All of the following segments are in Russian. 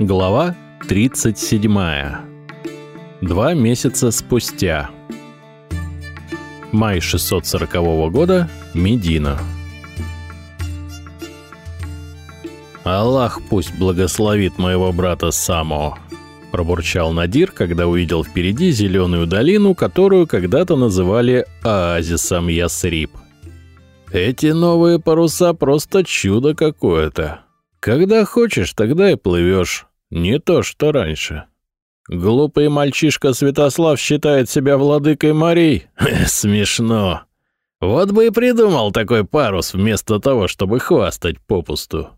Глава 37. Два месяца спустя. Май 640 года. Медина. «Аллах пусть благословит моего брата Само», — пробурчал Надир, когда увидел впереди зеленую долину, которую когда-то называли оазисом Ясрип. «Эти новые паруса просто чудо какое-то. Когда хочешь, тогда и плывешь. Не то, что раньше. Глупый мальчишка Святослав считает себя владыкой морей? Смешно. Вот бы и придумал такой парус вместо того, чтобы хвастать попусту.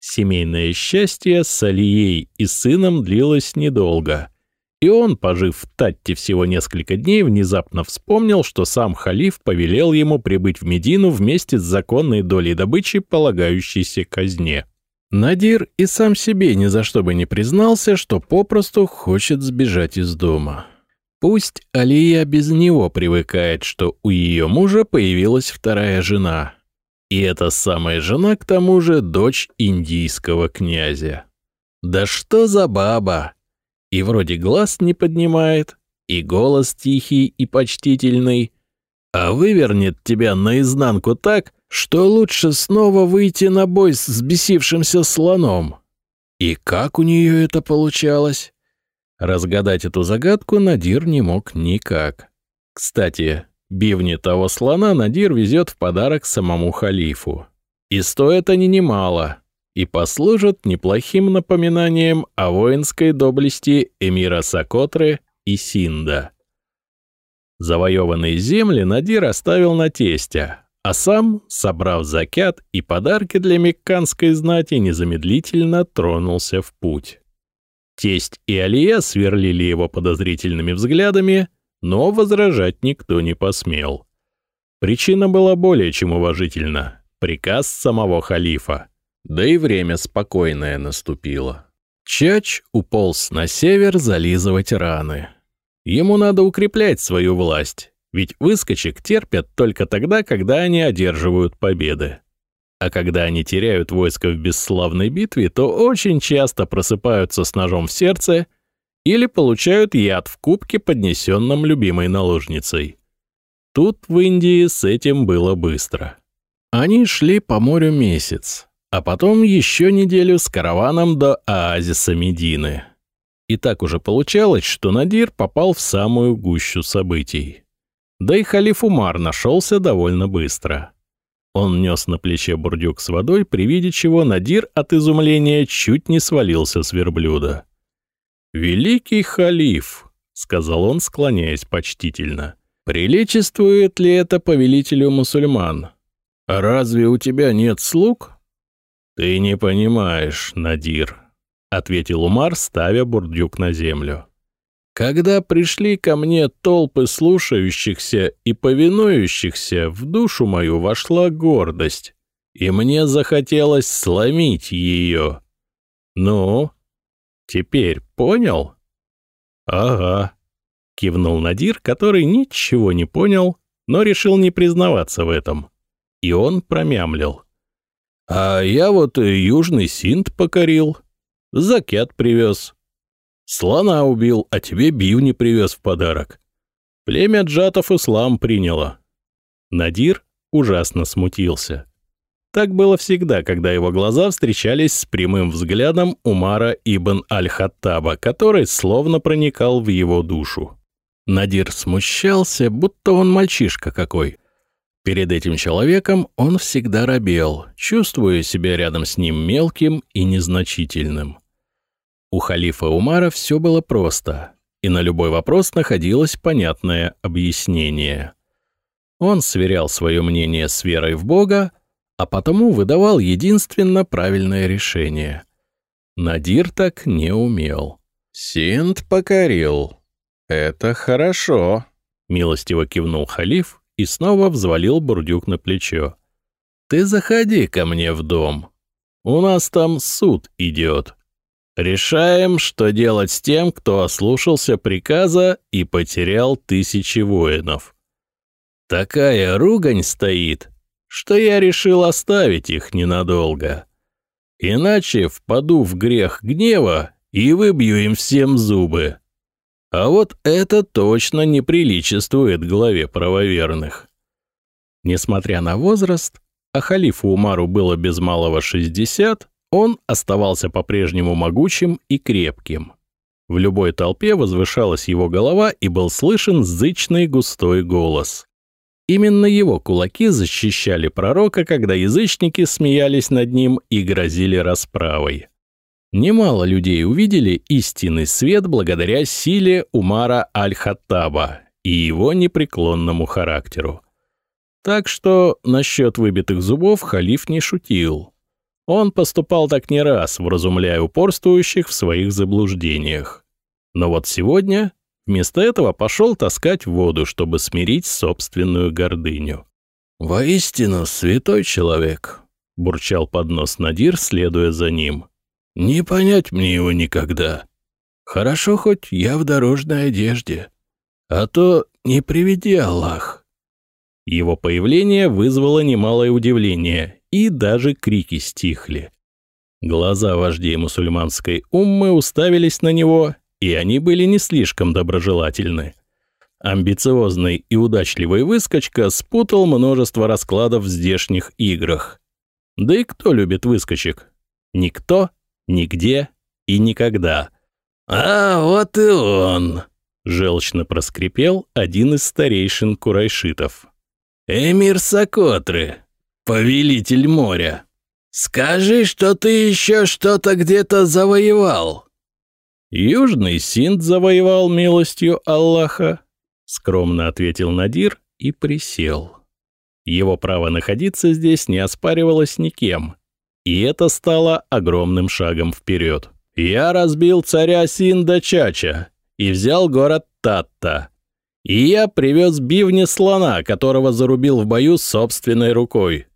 Семейное счастье с Алией и сыном длилось недолго. И он, пожив в Татте всего несколько дней, внезапно вспомнил, что сам халиф повелел ему прибыть в Медину вместе с законной долей добычи, полагающейся казне. Надир и сам себе ни за что бы не признался, что попросту хочет сбежать из дома. Пусть Алия без него привыкает, что у ее мужа появилась вторая жена. И эта самая жена, к тому же, дочь индийского князя. Да что за баба! И вроде глаз не поднимает, и голос тихий и почтительный, а вывернет тебя наизнанку так, что лучше снова выйти на бой с взбесившимся слоном. И как у нее это получалось? Разгадать эту загадку Надир не мог никак. Кстати, бивни того слона Надир везет в подарок самому халифу. И стоят они немало, и послужат неплохим напоминанием о воинской доблести эмира Сокотры и Синда. Завоеванные земли Надир оставил на тестя, а сам, собрав закят и подарки для мекканской знати, незамедлительно тронулся в путь. Тесть и Алия сверлили его подозрительными взглядами, но возражать никто не посмел. Причина была более чем уважительна — приказ самого халифа. Да и время спокойное наступило. Чач уполз на север зализывать раны. Ему надо укреплять свою власть, ведь выскочек терпят только тогда, когда они одерживают победы. А когда они теряют войско в бесславной битве, то очень часто просыпаются с ножом в сердце или получают яд в кубке, поднесенном любимой наложницей. Тут в Индии с этим было быстро. Они шли по морю месяц, а потом еще неделю с караваном до оазиса Медины. И так уже получалось, что Надир попал в самую гущу событий. Да и халиф Умар нашелся довольно быстро. Он нес на плече бурдюк с водой, при виде чего Надир от изумления чуть не свалился с верблюда. «Великий халиф», — сказал он, склоняясь почтительно, — «приличествует ли это повелителю мусульман? разве у тебя нет слуг?» «Ты не понимаешь, Надир», — ответил Умар, ставя бурдюк на землю. Когда пришли ко мне толпы слушающихся и повинующихся, в душу мою вошла гордость, и мне захотелось сломить ее. Ну, теперь понял? Ага, кивнул Надир, который ничего не понял, но решил не признаваться в этом. И он промямлил. А я вот южный синт покорил, закят привез. Слона убил, а тебе бивни привез в подарок. Племя джатов ислам приняло. Надир ужасно смутился. Так было всегда, когда его глаза встречались с прямым взглядом Умара ибн Аль-Хаттаба, который словно проникал в его душу. Надир смущался, будто он мальчишка какой. Перед этим человеком он всегда робел, чувствуя себя рядом с ним мелким и незначительным. У халифа Умара все было просто, и на любой вопрос находилось понятное объяснение. Он сверял свое мнение с верой в Бога, а потому выдавал единственно правильное решение. Надир так не умел. «Синт покорил. Это хорошо», — милостиво кивнул халиф и снова взвалил бурдюк на плечо. «Ты заходи ко мне в дом. У нас там суд идет». Решаем, что делать с тем, кто ослушался приказа и потерял тысячи воинов. Такая ругань стоит, что я решил оставить их ненадолго. Иначе впаду в грех гнева и выбью им всем зубы. А вот это точно не приличествует главе правоверных. Несмотря на возраст, а халифу Умару было без малого 60, он оставался по-прежнему могучим и крепким. В любой толпе возвышалась его голова и был слышен зычный густой голос. Именно его кулаки защищали пророка, когда язычники смеялись над ним и грозили расправой. Немало людей увидели истинный свет благодаря силе Умара Аль-Хаттаба и его непреклонному характеру. Так что насчет выбитых зубов халиф не шутил. Он поступал так не раз, вразумляя упорствующих в своих заблуждениях. Но вот сегодня вместо этого пошел таскать воду, чтобы смирить собственную гордыню. «Воистину, святой человек», — бурчал под нос Надир, следуя за ним. «Не понять мне его никогда. Хорошо, хоть я в дорожной одежде. А то не приведи Аллах». Его появление вызвало немалое удивление, и даже крики стихли. Глаза вождей мусульманской уммы уставились на него, и они были не слишком доброжелательны. Амбициозный и удачливый выскочка спутал множество раскладов в здешних играх. Да и кто любит выскочек? Никто, нигде и никогда. «А, вот и он!» — желчно проскрипел один из старейшин курайшитов. «Эмир Сокотры, повелитель моря, скажи, что ты еще что-то где-то завоевал». «Южный Синд завоевал милостью Аллаха», — скромно ответил Надир и присел. Его право находиться здесь не оспаривалось никем, и это стало огромным шагом вперед. «Я разбил царя Синда Чача и взял город Татта, и я привез бивни слона, которого зарубил в бою собственной рукой.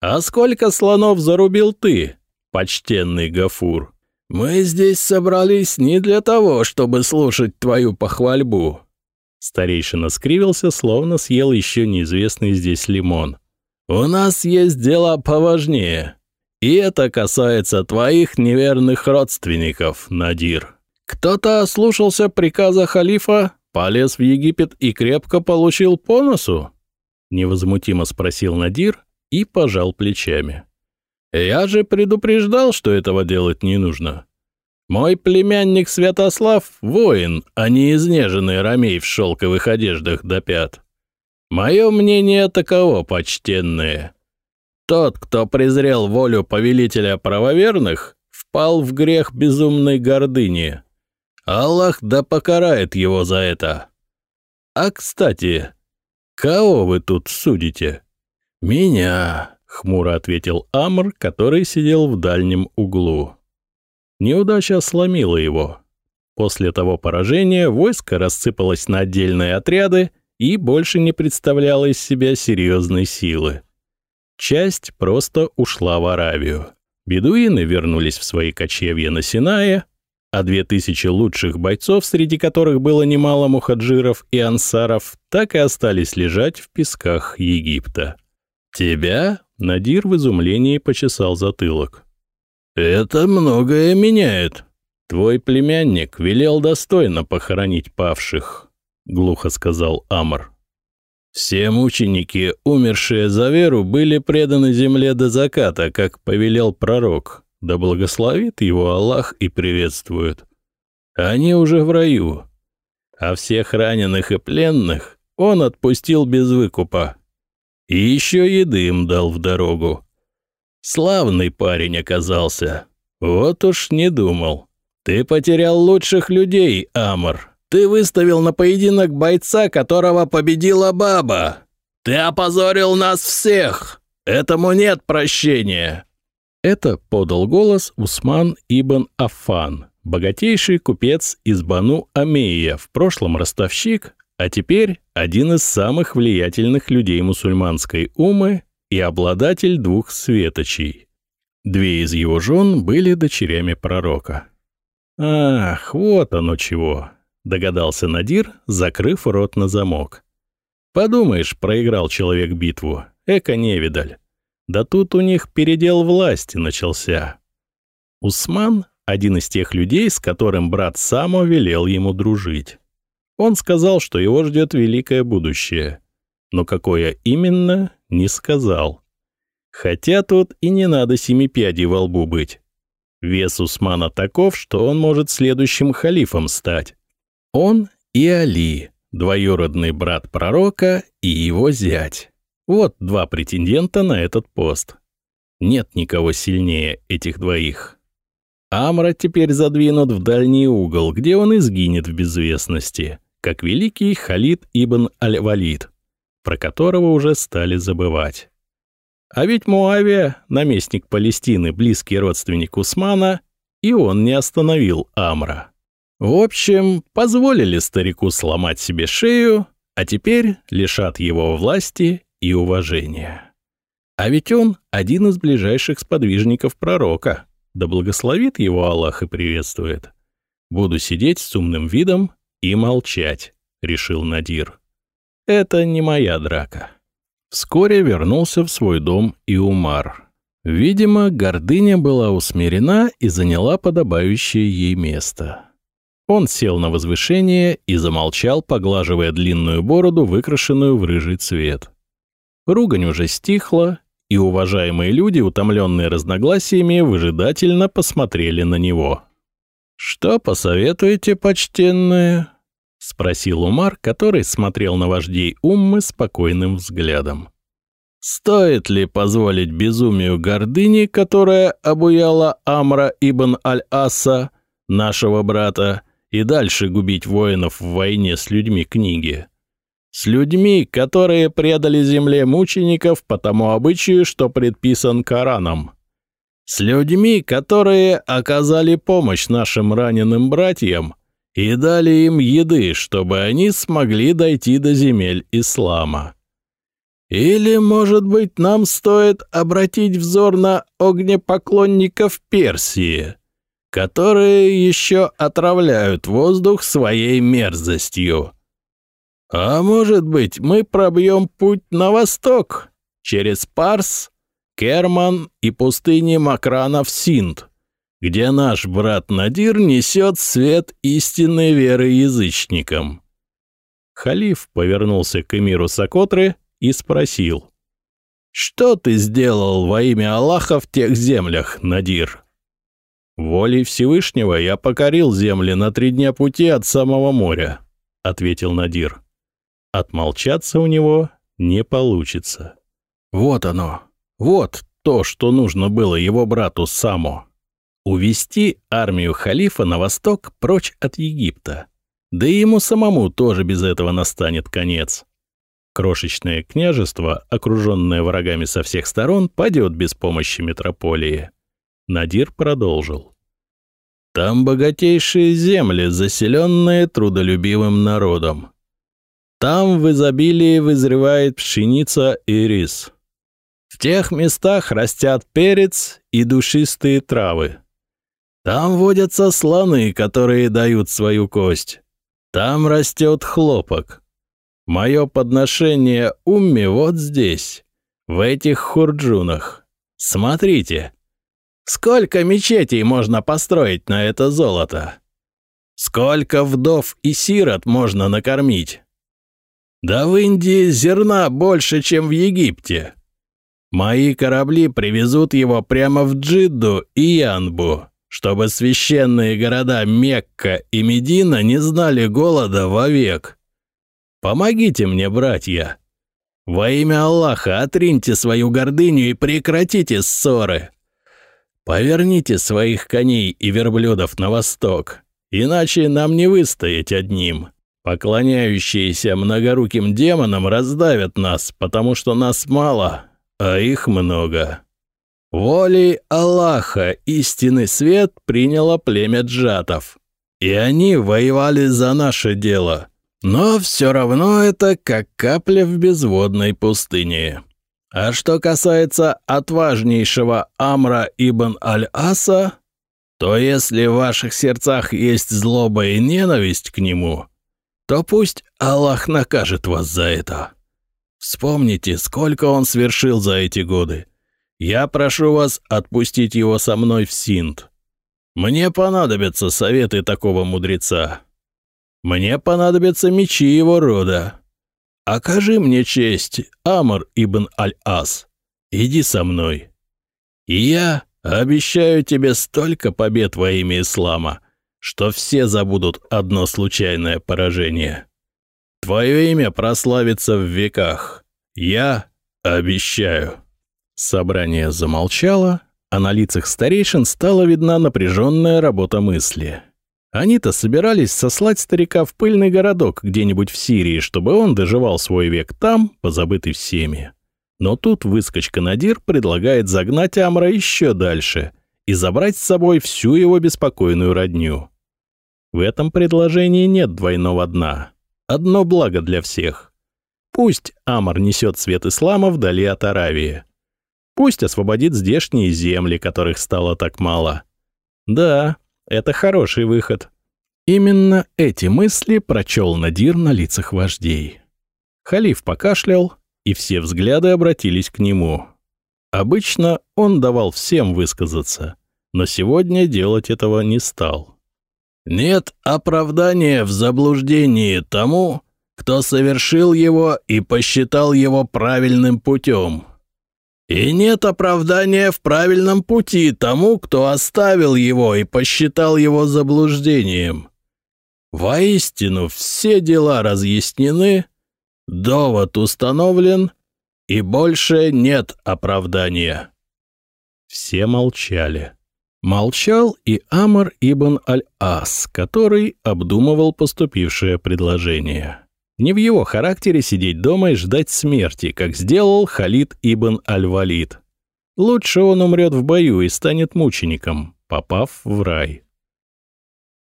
А сколько слонов зарубил ты, почтенный Гафур? Мы здесь собрались не для того, чтобы слушать твою похвальбу. Старейшина скривился, словно съел еще неизвестный здесь лимон. У нас есть дела поважнее. И это касается твоих неверных родственников, Надир. Кто-то ослушался приказа халифа полез в Египет и крепко получил по носу?» — невозмутимо спросил Надир и пожал плечами. «Я же предупреждал, что этого делать не нужно. Мой племянник Святослав — воин, а не изнеженный ромей в шелковых одеждах до пят. Мое мнение таково, почтенные. Тот, кто презрел волю повелителя правоверных, впал в грех безумной гордыни, Аллах да покарает его за это. А, кстати, кого вы тут судите? Меня, хмуро ответил Амр, который сидел в дальнем углу. Неудача сломила его. После того поражения войско рассыпалось на отдельные отряды и больше не представляло из себя серьезной силы. Часть просто ушла в Аравию. Бедуины вернулись в свои кочевья на Синае, а две тысячи лучших бойцов, среди которых было немало мухаджиров и ансаров, так и остались лежать в песках Египта. «Тебя?» — Надир в изумлении почесал затылок. «Это многое меняет. Твой племянник велел достойно похоронить павших», — глухо сказал Амр. «Все мученики, умершие за веру, были преданы земле до заката, как повелел пророк, да благословит его Аллах и приветствует. Они уже в раю, а всех раненых и пленных он отпустил без выкупа. И еще еды им дал в дорогу. Славный парень оказался. Вот уж не думал. Ты потерял лучших людей, Амр. Ты выставил на поединок бойца, которого победила баба. Ты опозорил нас всех. Этому нет прощения. Это подал голос Усман ибн Афан, богатейший купец из Бану Амея, в прошлом ростовщик, а теперь один из самых влиятельных людей мусульманской умы и обладатель двух светочей. Две из его жен были дочерями пророка. «Ах, вот оно чего!» — догадался Надир, закрыв рот на замок. «Подумаешь, проиграл человек битву. Эко-невидаль. Да тут у них передел власти начался. Усман — один из тех людей, с которым брат Само велел ему дружить. Он сказал, что его ждет великое будущее. Но какое именно, не сказал. Хотя тут и не надо семи пядей во лбу быть. Вес Усмана таков, что он может следующим халифом стать. Он и Али, двоюродный брат пророка и его зять. Вот два претендента на этот пост. Нет никого сильнее этих двоих. Амра теперь задвинут в дальний угол, где он и сгинет в безвестности, как великий Халид ибн Аль-Валид, про которого уже стали забывать. А ведь Муавия, наместник Палестины, близкий родственник Усмана, и он не остановил Амра. В общем, позволили старику сломать себе шею, а теперь лишат его власти и уважения. А ведь он один из ближайших сподвижников пророка, да благословит его Аллах и приветствует. Буду сидеть с умным видом и молчать, решил Надир. Это не моя драка. Вскоре вернулся в свой дом и Умар. Видимо, гордыня была усмирена и заняла подобающее ей место. Он сел на возвышение и замолчал, поглаживая длинную бороду, выкрашенную в рыжий цвет. Ругань уже стихла, и уважаемые люди, утомленные разногласиями, выжидательно посмотрели на него. «Что посоветуете, почтенные?» — спросил Умар, который смотрел на вождей Уммы спокойным взглядом. «Стоит ли позволить безумию гордыни, которая обуяла Амра ибн Аль-Аса, нашего брата, и дальше губить воинов в войне с людьми книги. С людьми, которые предали земле мучеников по тому обычаю, что предписан Кораном. С людьми, которые оказали помощь нашим раненым братьям и дали им еды, чтобы они смогли дойти до земель ислама. Или, может быть, нам стоит обратить взор на огнепоклонников Персии – которые еще отравляют воздух своей мерзостью. А может быть, мы пробьем путь на восток, через Парс, Керман и пустыни Макранов-Синд, где наш брат Надир несет свет истинной веры язычникам. Халиф повернулся к эмиру Сокотры и спросил, «Что ты сделал во имя Аллаха в тех землях, Надир?» «Волей Всевышнего я покорил земли на три дня пути от самого моря», — ответил Надир. Отмолчаться у него не получится. Вот оно, вот то, что нужно было его брату Саму. Увести армию халифа на восток прочь от Египта. Да и ему самому тоже без этого настанет конец. Крошечное княжество, окруженное врагами со всех сторон, падет без помощи метрополии. Надир продолжил. «Там богатейшие земли, заселенные трудолюбивым народом. Там в изобилии вызревает пшеница и рис. В тех местах растят перец и душистые травы. Там водятся слоны, которые дают свою кость. Там растет хлопок. Мое подношение Умми вот здесь, в этих хурджунах. Смотрите, Сколько мечетей можно построить на это золото? Сколько вдов и сирот можно накормить? Да в Индии зерна больше, чем в Египте. Мои корабли привезут его прямо в Джидду и Янбу, чтобы священные города Мекка и Медина не знали голода вовек. Помогите мне, братья. Во имя Аллаха отриньте свою гордыню и прекратите ссоры. Поверните своих коней и верблюдов на восток, иначе нам не выстоять одним. Поклоняющиеся многоруким демонам раздавят нас, потому что нас мало, а их много. Волей Аллаха истинный свет приняло племя джатов, и они воевали за наше дело. Но все равно это как капля в безводной пустыне. А что касается отважнейшего Амра ибн Аль-Аса, то если в ваших сердцах есть злоба и ненависть к нему, то пусть Аллах накажет вас за это. Вспомните, сколько он свершил за эти годы. Я прошу вас отпустить его со мной в Синт. Мне понадобятся советы такого мудреца. Мне понадобятся мечи его рода. Окажи мне честь, Амр ибн Аль-Ас. Иди со мной. И я обещаю тебе столько побед во имя ислама, что все забудут одно случайное поражение. Твое имя прославится в веках. Я обещаю». Собрание замолчало, а на лицах старейшин стала видна напряженная работа мысли. Они-то собирались сослать старика в пыльный городок где-нибудь в Сирии, чтобы он доживал свой век там, позабытый всеми. Но тут выскочка Надир предлагает загнать Амра еще дальше и забрать с собой всю его беспокойную родню. В этом предложении нет двойного дна. Одно благо для всех. Пусть Амар несет свет ислама вдали от Аравии. Пусть освободит здешние земли, которых стало так мало. Да, это хороший выход. Именно эти мысли прочел Надир на лицах вождей. Халиф покашлял, и все взгляды обратились к нему. Обычно он давал всем высказаться, но сегодня делать этого не стал. Нет оправдания в заблуждении тому, кто совершил его и посчитал его правильным путем. И нет оправдания в правильном пути тому, кто оставил его и посчитал его заблуждением. Воистину, все дела разъяснены, довод установлен, и больше нет оправдания. Все молчали. Молчал и Амар ибн Аль-Ас, который обдумывал поступившее предложение. Не в его характере сидеть дома и ждать смерти, как сделал Халид ибн Аль-Валид. Лучше он умрет в бою и станет мучеником, попав в рай.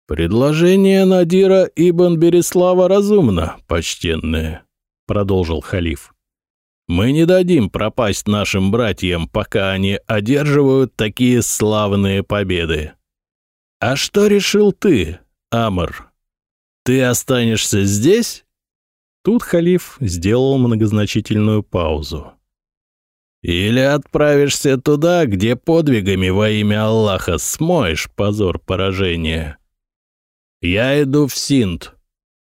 «Предложение Надира ибн Береслава разумно, почтенное», — продолжил халиф. Мы не дадим пропасть нашим братьям, пока они одерживают такие славные победы. А что решил ты, Амр? Ты останешься здесь? Тут халиф сделал многозначительную паузу. Или отправишься туда, где подвигами во имя Аллаха смоешь позор поражения. Я иду в Синд,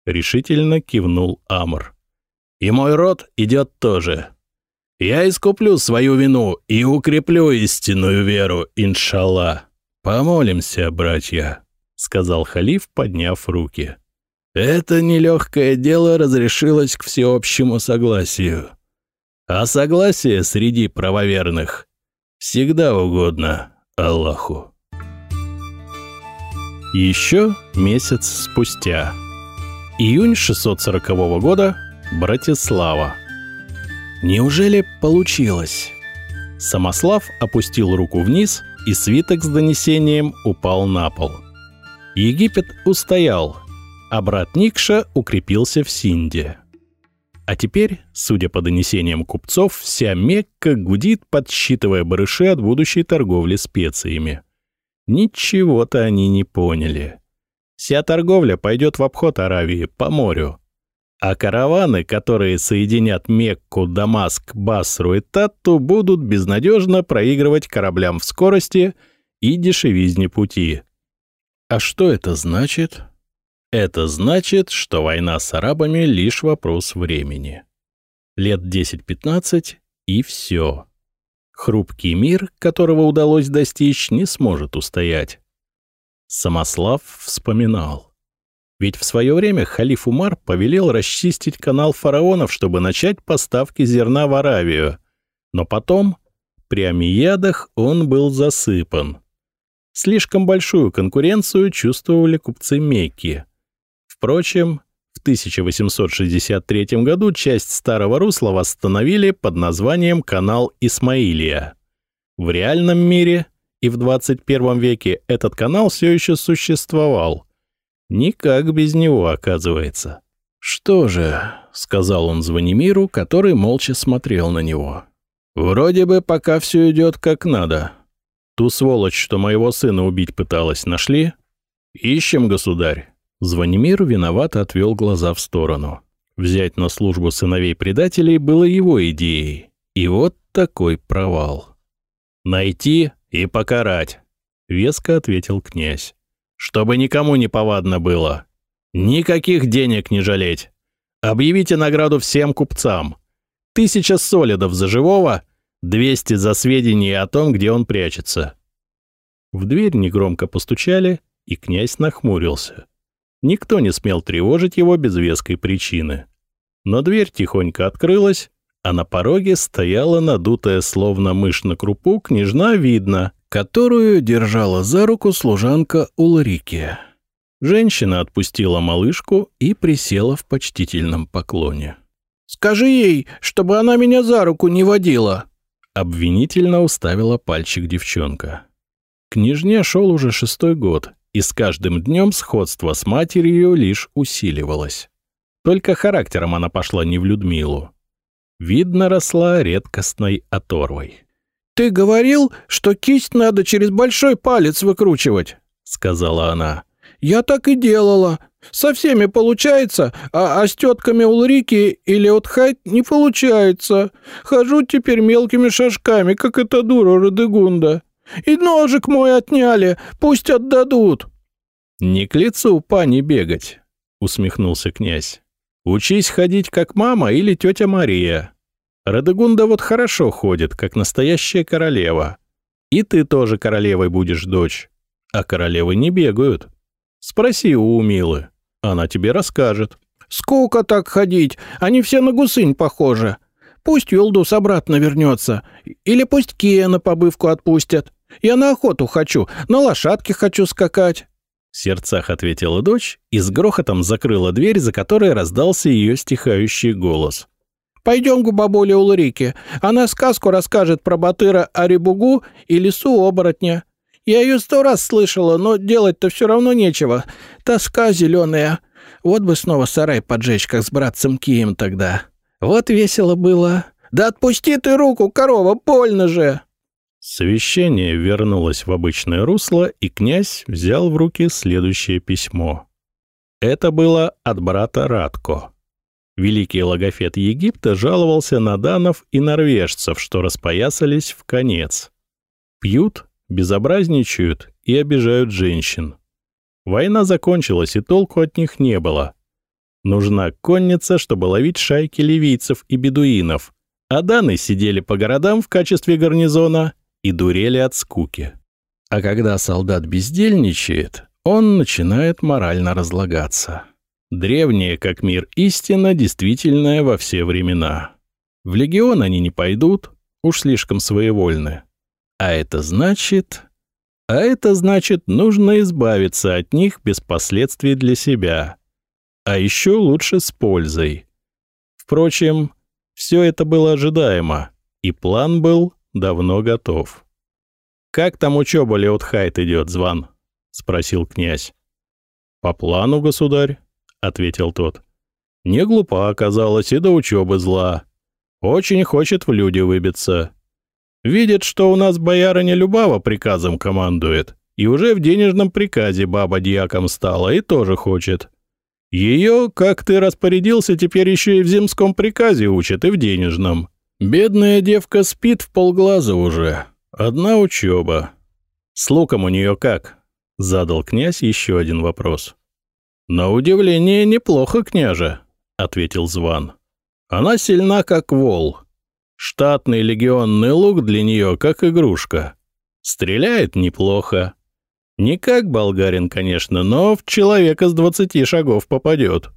решительно кивнул Амр. И мой род идет тоже. Я искуплю свою вину и укреплю истинную веру, иншалла. Помолимся, братья, — сказал халиф, подняв руки. Это нелегкое дело разрешилось к всеобщему согласию. А согласие среди правоверных всегда угодно Аллаху. Еще месяц спустя. Июнь 640 года Братислава. Неужели получилось? Самослав опустил руку вниз, и свиток с донесением упал на пол. Египет устоял, а брат Никша укрепился в Синде. А теперь, судя по донесениям купцов, вся Мекка гудит, подсчитывая барыши от будущей торговли специями. Ничего-то они не поняли. Вся торговля пойдет в обход Аравии, по морю а караваны, которые соединят Мекку, Дамаск, Басру и Татту, будут безнадежно проигрывать кораблям в скорости и дешевизне пути. А что это значит? Это значит, что война с арабами — лишь вопрос времени. Лет 10-15 — и все. Хрупкий мир, которого удалось достичь, не сможет устоять. Самослав вспоминал. Ведь в свое время халиф Умар повелел расчистить канал фараонов, чтобы начать поставки зерна в Аравию. Но потом, при Амиядах, он был засыпан. Слишком большую конкуренцию чувствовали купцы Мекки. Впрочем, в 1863 году часть старого русла восстановили под названием канал Исмаилия. В реальном мире и в 21 веке этот канал все еще существовал – Никак без него, оказывается. «Что же», — сказал он Звонимиру, который молча смотрел на него. «Вроде бы пока все идет как надо. Ту сволочь, что моего сына убить пыталась, нашли? Ищем, государь». Звонимир виновато отвел глаза в сторону. Взять на службу сыновей предателей было его идеей. И вот такой провал. «Найти и покарать», — веско ответил князь. «Чтобы никому не повадно было. Никаких денег не жалеть. Объявите награду всем купцам. Тысяча солидов за живого, двести за сведения о том, где он прячется». В дверь негромко постучали, и князь нахмурился. Никто не смел тревожить его без веской причины. Но дверь тихонько открылась, а на пороге стояла надутая, словно мышь на крупу, княжна видно, которую держала за руку служанка Улрике. Женщина отпустила малышку и присела в почтительном поклоне. «Скажи ей, чтобы она меня за руку не водила!» Обвинительно уставила пальчик девчонка. Княжне шел уже шестой год, и с каждым днем сходство с матерью лишь усиливалось. Только характером она пошла не в Людмилу. Видно, росла редкостной оторвой. «Ты говорил, что кисть надо через большой палец выкручивать», — сказала она. «Я так и делала. Со всеми получается, а, а с тетками Улрики или Отхайт не получается. Хожу теперь мелкими шажками, как эта дура Радегунда. И ножик мой отняли, пусть отдадут». «Не к лицу пани бегать», — усмехнулся князь. Учись ходить как мама или тетя Мария. Радегунда вот хорошо ходит, как настоящая королева. И ты тоже королевой будешь, дочь. А королевы не бегают. Спроси у Умилы, она тебе расскажет. Сколько так ходить? Они все на гусынь похожи. Пусть Юлдус обратно вернется. Или пусть Кия на побывку отпустят. Я на охоту хочу, на лошадке хочу скакать. В сердцах ответила дочь и с грохотом закрыла дверь, за которой раздался ее стихающий голос. «Пойдем к бабуле Улрике. Она сказку расскажет про Батыра Арибугу и лесу оборотня. Я ее сто раз слышала, но делать-то все равно нечего. Тоска зеленая. Вот бы снова сарай поджечь, как с братцем Кием тогда. Вот весело было. Да отпусти ты руку, корова, больно же!» Совещание вернулось в обычное русло, и князь взял в руки следующее письмо. Это было от брата Радко. Великий логофет Египта жаловался на данов и норвежцев, что распоясались в конец. Пьют, безобразничают и обижают женщин. Война закончилась, и толку от них не было. Нужна конница, чтобы ловить шайки ливийцев и бедуинов, а даны сидели по городам в качестве гарнизона и дурели от скуки. А когда солдат бездельничает, он начинает морально разлагаться. Древняя, как мир, истина, действительная во все времена. В легион они не пойдут, уж слишком своевольны. А это значит... А это значит, нужно избавиться от них без последствий для себя. А еще лучше с пользой. Впрочем, все это было ожидаемо, и план был давно готов. «Как там учеба, Леотхайт, идет, Зван?» — спросил князь. «По плану, государь», — ответил тот. «Не глупа оказалась и до учебы зла. Очень хочет в люди выбиться. Видит, что у нас боярыня Любава приказом командует, и уже в денежном приказе баба дьяком стала и тоже хочет. Ее, как ты распорядился, теперь еще и в земском приказе учат, и в денежном. Бедная девка спит в полглаза уже. Одна учеба. С луком у нее как? Задал князь еще один вопрос. На удивление неплохо, княже, ответил Зван. Она сильна, как вол. Штатный легионный лук для нее, как игрушка. Стреляет неплохо. Не как болгарин, конечно, но в человека с двадцати шагов попадет.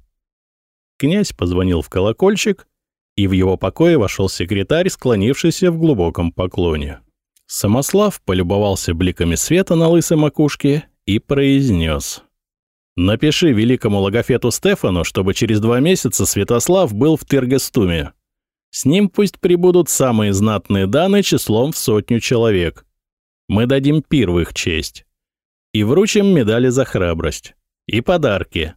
Князь позвонил в колокольчик, и в его покое вошел секретарь, склонившийся в глубоком поклоне. Самослав полюбовался бликами света на лысой макушке и произнес. «Напиши великому логофету Стефану, чтобы через два месяца Святослав был в Тергестуме. С ним пусть прибудут самые знатные даны числом в сотню человек. Мы дадим их честь. И вручим медали за храбрость. И подарки.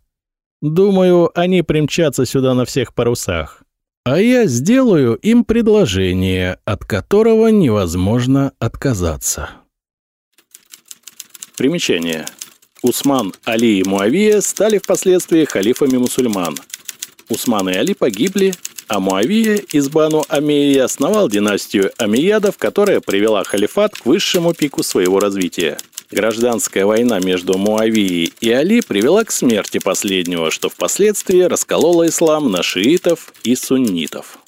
Думаю, они примчатся сюда на всех парусах а я сделаю им предложение, от которого невозможно отказаться. Примечание. Усман, Али и Муавия стали впоследствии халифами мусульман. Усман и Али погибли, а Муавия из Бану Амеи основал династию Амиядов, которая привела халифат к высшему пику своего развития. Гражданская война между Муавией и Али привела к смерти последнего, что впоследствии раскололо ислам на шиитов и суннитов.